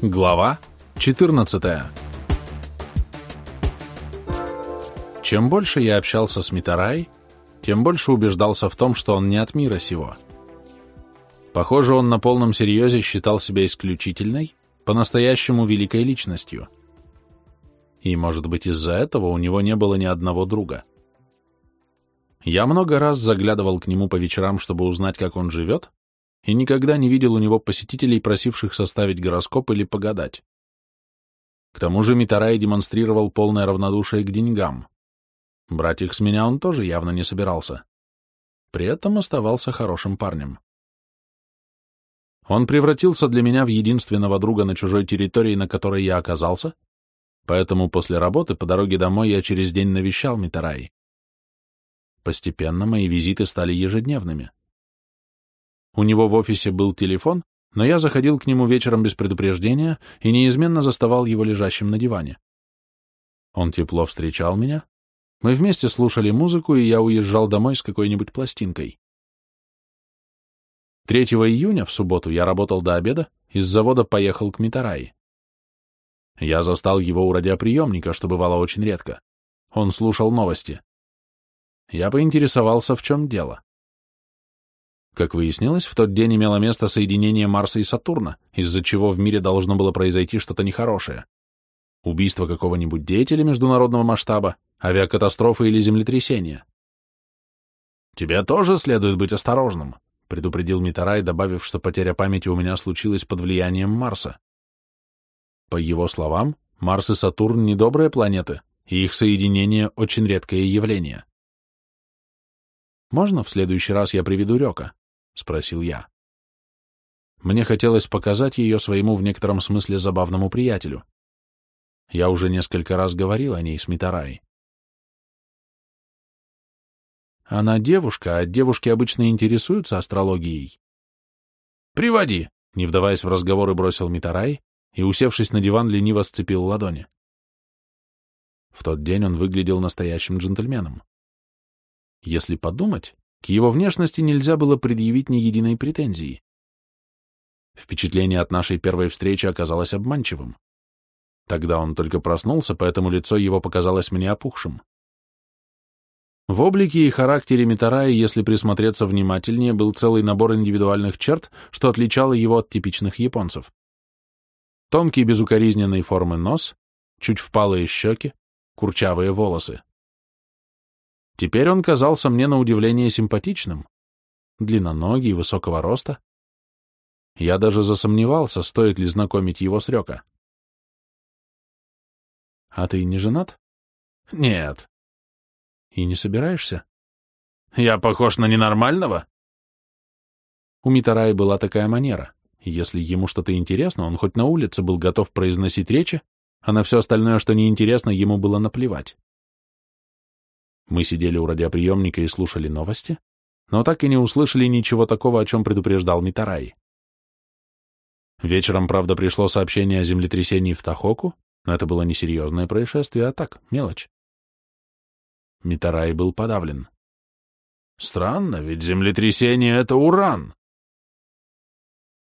Глава 14 Чем больше я общался с Митарай, тем больше убеждался в том, что он не от мира сего. Похоже, он на полном серьезе считал себя исключительной, по-настоящему великой личностью. И, может быть, из-за этого у него не было ни одного друга. Я много раз заглядывал к нему по вечерам, чтобы узнать, как он живет, и никогда не видел у него посетителей, просивших составить гороскоп или погадать. К тому же Митарай демонстрировал полное равнодушие к деньгам. Брать их с меня он тоже явно не собирался. При этом оставался хорошим парнем. Он превратился для меня в единственного друга на чужой территории, на которой я оказался, поэтому после работы по дороге домой я через день навещал Митарай. Постепенно мои визиты стали ежедневными. У него в офисе был телефон, но я заходил к нему вечером без предупреждения и неизменно заставал его лежащим на диване. Он тепло встречал меня. Мы вместе слушали музыку, и я уезжал домой с какой-нибудь пластинкой. 3 июня, в субботу, я работал до обеда, из завода поехал к Митараи. Я застал его у радиоприемника, что бывало очень редко. Он слушал новости. Я поинтересовался, в чем дело. Как выяснилось, в тот день имело место соединение Марса и Сатурна, из-за чего в мире должно было произойти что-то нехорошее. Убийство какого-нибудь деятеля международного масштаба, авиакатастрофа или землетрясения. «Тебе тоже следует быть осторожным», — предупредил Митарай, добавив, что потеря памяти у меня случилась под влиянием Марса. По его словам, Марс и Сатурн — недобрые планеты, и их соединение — очень редкое явление. «Можно в следующий раз я приведу Рёка?» — спросил я. Мне хотелось показать ее своему в некотором смысле забавному приятелю. Я уже несколько раз говорил о ней с Митараей. Она девушка, а девушки обычно интересуются астрологией. «Приводи!» — не вдаваясь в разговоры, бросил Митарай и, усевшись на диван, лениво сцепил ладони. В тот день он выглядел настоящим джентльменом. Если подумать, к его внешности нельзя было предъявить ни единой претензии. Впечатление от нашей первой встречи оказалось обманчивым. Тогда он только проснулся, поэтому лицо его показалось мне опухшим. В облике и характере Митараи, если присмотреться внимательнее, был целый набор индивидуальных черт, что отличало его от типичных японцев. Тонкий безукоризненной формы нос, чуть впалые щеки, курчавые волосы. Теперь он казался мне на удивление симпатичным, длинноногий, высокого роста. Я даже засомневался, стоит ли знакомить его с Рёка. «А ты не женат?» «Нет». «И не собираешься?» «Я похож на ненормального?» У Митараи была такая манера. Если ему что-то интересно, он хоть на улице был готов произносить речи, а на все остальное, что неинтересно, ему было наплевать. Мы сидели у радиоприемника и слушали новости, но так и не услышали ничего такого, о чем предупреждал Митарай. Вечером, правда, пришло сообщение о землетрясении в Тахоку, но это было не серьезное происшествие, а так, мелочь. Митарай был подавлен. Странно, ведь землетрясение — это уран.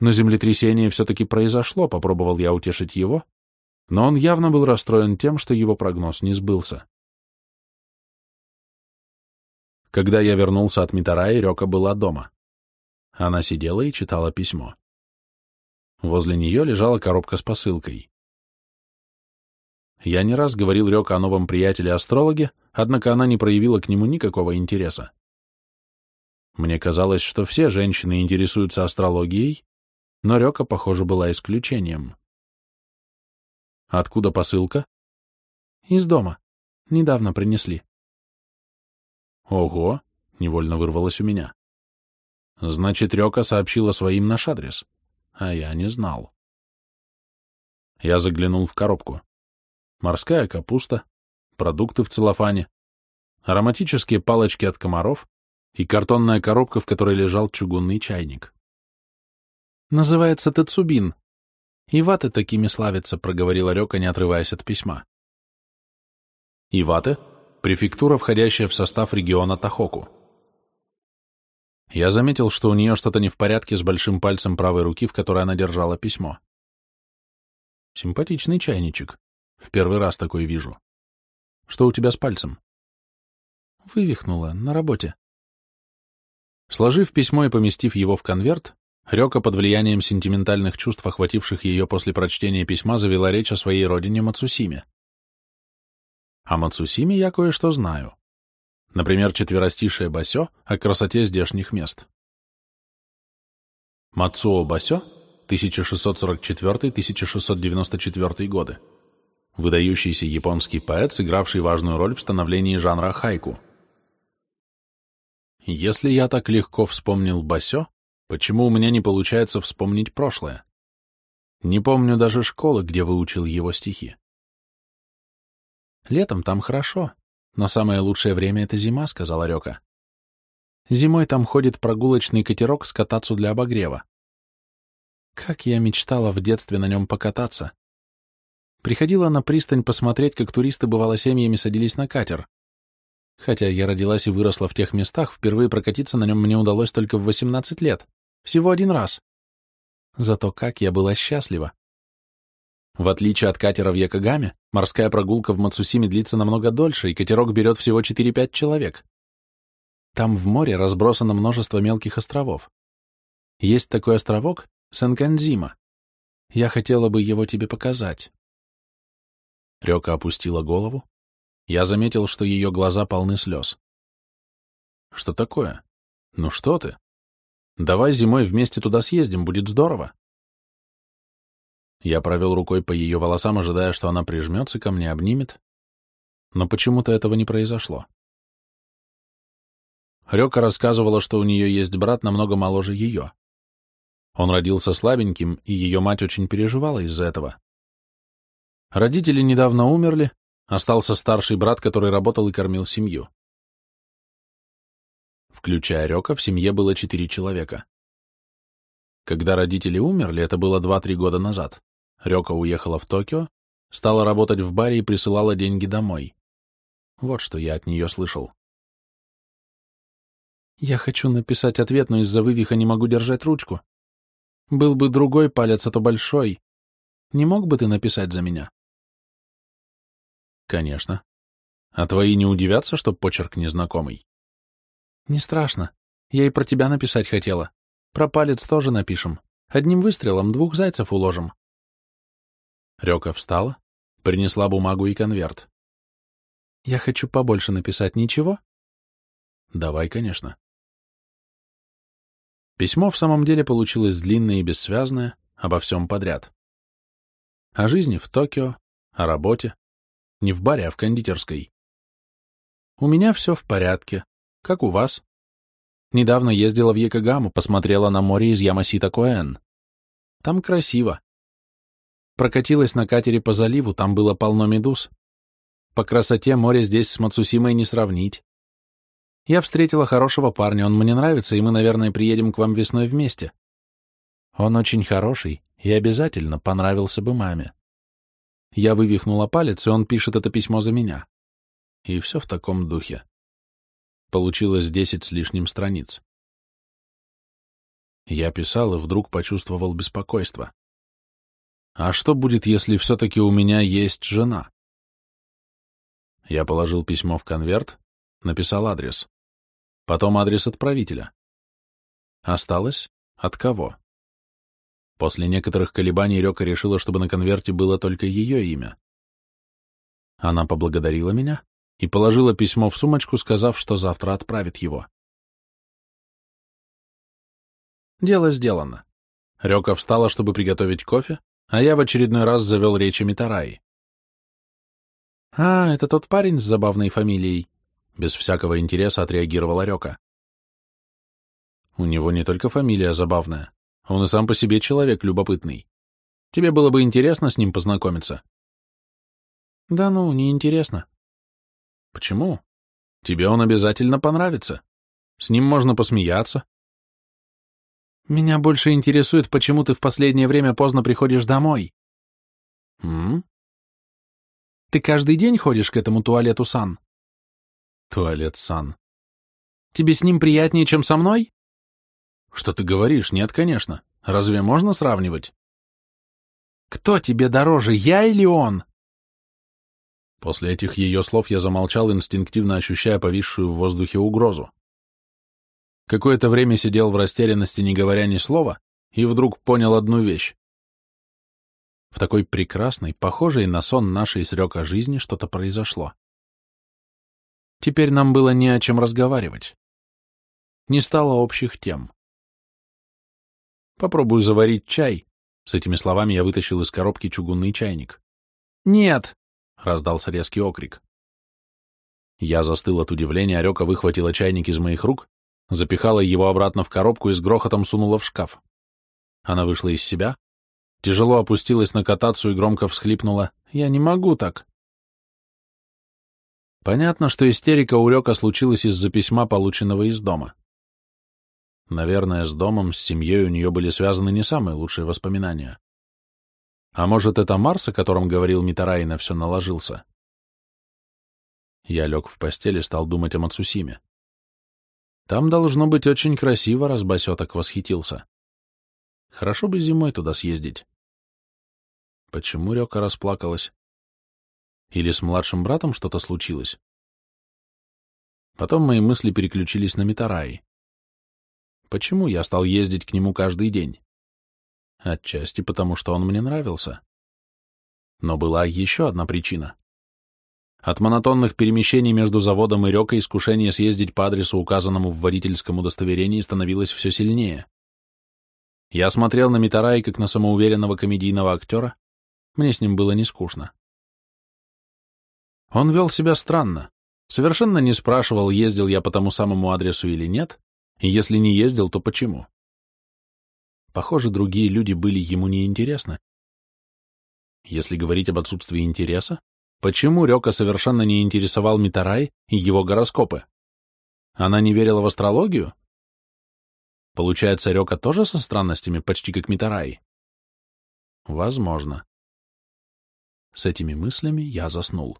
Но землетрясение все-таки произошло, попробовал я утешить его, но он явно был расстроен тем, что его прогноз не сбылся. Когда я вернулся от Митараи, Рёка была дома. Она сидела и читала письмо. Возле нее лежала коробка с посылкой. Я не раз говорил Рёка о новом приятеле-астрологе, однако она не проявила к нему никакого интереса. Мне казалось, что все женщины интересуются астрологией, но Рёка, похоже, была исключением. Откуда посылка? Из дома. Недавно принесли. Ого, невольно вырвалось у меня. Значит, Рёка сообщила своим наш адрес, а я не знал. Я заглянул в коробку. Морская капуста, продукты в целлофане, ароматические палочки от комаров и картонная коробка, в которой лежал чугунный чайник. «Называется Тацубин. И такими славятся», — проговорила Рёка, не отрываясь от письма. «И ваты?» Префектура, входящая в состав региона Тахоку. Я заметил, что у нее что-то не в порядке с большим пальцем правой руки, в которой она держала письмо. Симпатичный чайничек. В первый раз такой вижу. Что у тебя с пальцем? Вывихнула, на работе. Сложив письмо и поместив его в конверт, Рёка под влиянием сентиментальных чувств, охвативших ее после прочтения письма, завела речь о своей родине Мацусиме. О Мацусиме я кое-что знаю. Например, четверостишее Басё о красоте здешних мест. Мацуо Басё, 1644-1694 годы. Выдающийся японский поэт, сыгравший важную роль в становлении жанра хайку. Если я так легко вспомнил Басё, почему у меня не получается вспомнить прошлое? Не помню даже школы, где выучил его стихи. Летом там хорошо, но самое лучшее время — это зима, — сказала Рёка. Зимой там ходит прогулочный катерок с катацу для обогрева. Как я мечтала в детстве на нем покататься. Приходила на пристань посмотреть, как туристы бывало семьями садились на катер. Хотя я родилась и выросла в тех местах, впервые прокатиться на нем мне удалось только в 18 лет. Всего один раз. Зато как я была счастлива. В отличие от катера в Якогаме, морская прогулка в Мацусиме длится намного дольше, и катерок берет всего 4-5 человек. Там в море разбросано множество мелких островов. Есть такой островок — Сенканзима. Я хотела бы его тебе показать. Рёка опустила голову, я заметил, что ее глаза полны слез. Что такое? Ну что ты? Давай зимой вместе туда съездим, будет здорово. Я провел рукой по ее волосам, ожидая, что она прижмется ко мне, обнимет, но почему-то этого не произошло. Рёка рассказывала, что у нее есть брат намного моложе ее. Он родился слабеньким, и ее мать очень переживала из-за этого. Родители недавно умерли, Остался старший брат, который работал и кормил семью. Включая Рёка, в семье было четыре человека. Когда родители умерли, это было два-три года назад, Рёка уехала в Токио, стала работать в баре и присылала деньги домой. Вот что я от нее слышал. Я хочу написать ответ, но из-за вывиха не могу держать ручку. Был бы другой палец, а то большой. Не мог бы ты написать за меня? Конечно. А твои не удивятся, что почерк незнакомый? Не страшно. Я и про тебя написать хотела. Про палец тоже напишем. Одним выстрелом двух зайцев уложим. Рёка встала, принесла бумагу и конверт. Я хочу побольше написать, ничего? Давай, конечно. Письмо в самом деле получилось длинное и бессвязное, обо всем подряд. О жизни в Токио, о работе, не в баре, а в кондитерской. У меня все в порядке. Как у вас? Недавно ездила в Якогаму, посмотрела на море из Ямасита-Коэн. Там красиво. Прокатилась на катере по заливу, там было полно медуз. По красоте море здесь с Мацусимой не сравнить. Я встретила хорошего парня, он мне нравится, и мы, наверное, приедем к вам весной вместе. Он очень хороший и обязательно понравился бы маме. Я вывихнула палец, и он пишет это письмо за меня. И все в таком духе. Получилось десять с лишним страниц. Я писал и вдруг почувствовал беспокойство. А что будет, если все-таки у меня есть жена? Я положил письмо в конверт, написал адрес. Потом адрес отправителя. Осталось от кого? После некоторых колебаний Рёка решила, чтобы на конверте было только ее имя. Она поблагодарила меня и положила письмо в сумочку, сказав, что завтра отправит его. Дело сделано. Рёка встала, чтобы приготовить кофе, а я в очередной раз завел речь о Митараи. «А, это тот парень с забавной фамилией», — без всякого интереса отреагировала Рёка. У него не только фамилия забавная, он и сам по себе человек любопытный. Тебе было бы интересно с ним познакомиться? Да ну, не интересно. Почему? Тебе он обязательно понравится. С ним можно посмеяться. Меня больше интересует, почему ты в последнее время поздно приходишь домой. М? Ты каждый день ходишь к этому туалету Сан? Туалет Сан. Тебе с ним приятнее, чем со мной? Что ты говоришь? Нет, конечно. Разве можно сравнивать? Кто тебе дороже, я или он?» После этих ее слов я замолчал, инстинктивно ощущая повисшую в воздухе угрозу. Какое-то время сидел в растерянности, не говоря ни слова, и вдруг понял одну вещь. В такой прекрасной, похожей на сон нашей с Рёка жизни что-то произошло. Теперь нам было не о чем разговаривать. Не стало общих тем. Попробую заварить чай. С этими словами я вытащил из коробки чугунный чайник. «Нет!» — раздался резкий окрик. Я застыл от удивления, Рёка выхватила чайник из моих рук, запихала его обратно в коробку и с грохотом сунула в шкаф. Она вышла из себя, тяжело опустилась на катацию и громко всхлипнула. «Я не могу так!» Понятно, что истерика у Рёка случилась из-за письма, полученного из дома. Наверное, с домом, с семьей у нее были связаны не самые лучшие воспоминания. А может, это Марс, о котором говорил Митарай, на все наложился? Я лег в постели, стал думать о Мацусиме. Там должно быть очень красиво, раз Басё так восхитился. Хорошо бы зимой туда съездить. Почему Рёка расплакалась? Или с младшим братом что-то случилось? Потом мои мысли переключились на Митараи. Почему я стал ездить к нему каждый день? Отчасти потому, что он мне нравился. Но была еще одна причина. От монотонных перемещений между заводом и рекой искушение съездить по адресу, указанному в водительском удостоверении, становилось все сильнее. Я смотрел на Митараи как на самоуверенного комедийного актера, мне с ним было не скучно. Он вел себя странно, совершенно не спрашивал, ездил я по тому самому адресу или нет, и если не ездил, то почему? Похоже, другие люди были ему неинтересны. Если говорить об отсутствии интереса, почему Рёка совершенно не интересовал Митарай и его гороскопы? Она не верила в астрологию? Получается, Рёка тоже со странностями, почти как Митарай? Возможно. С этими мыслями я заснул.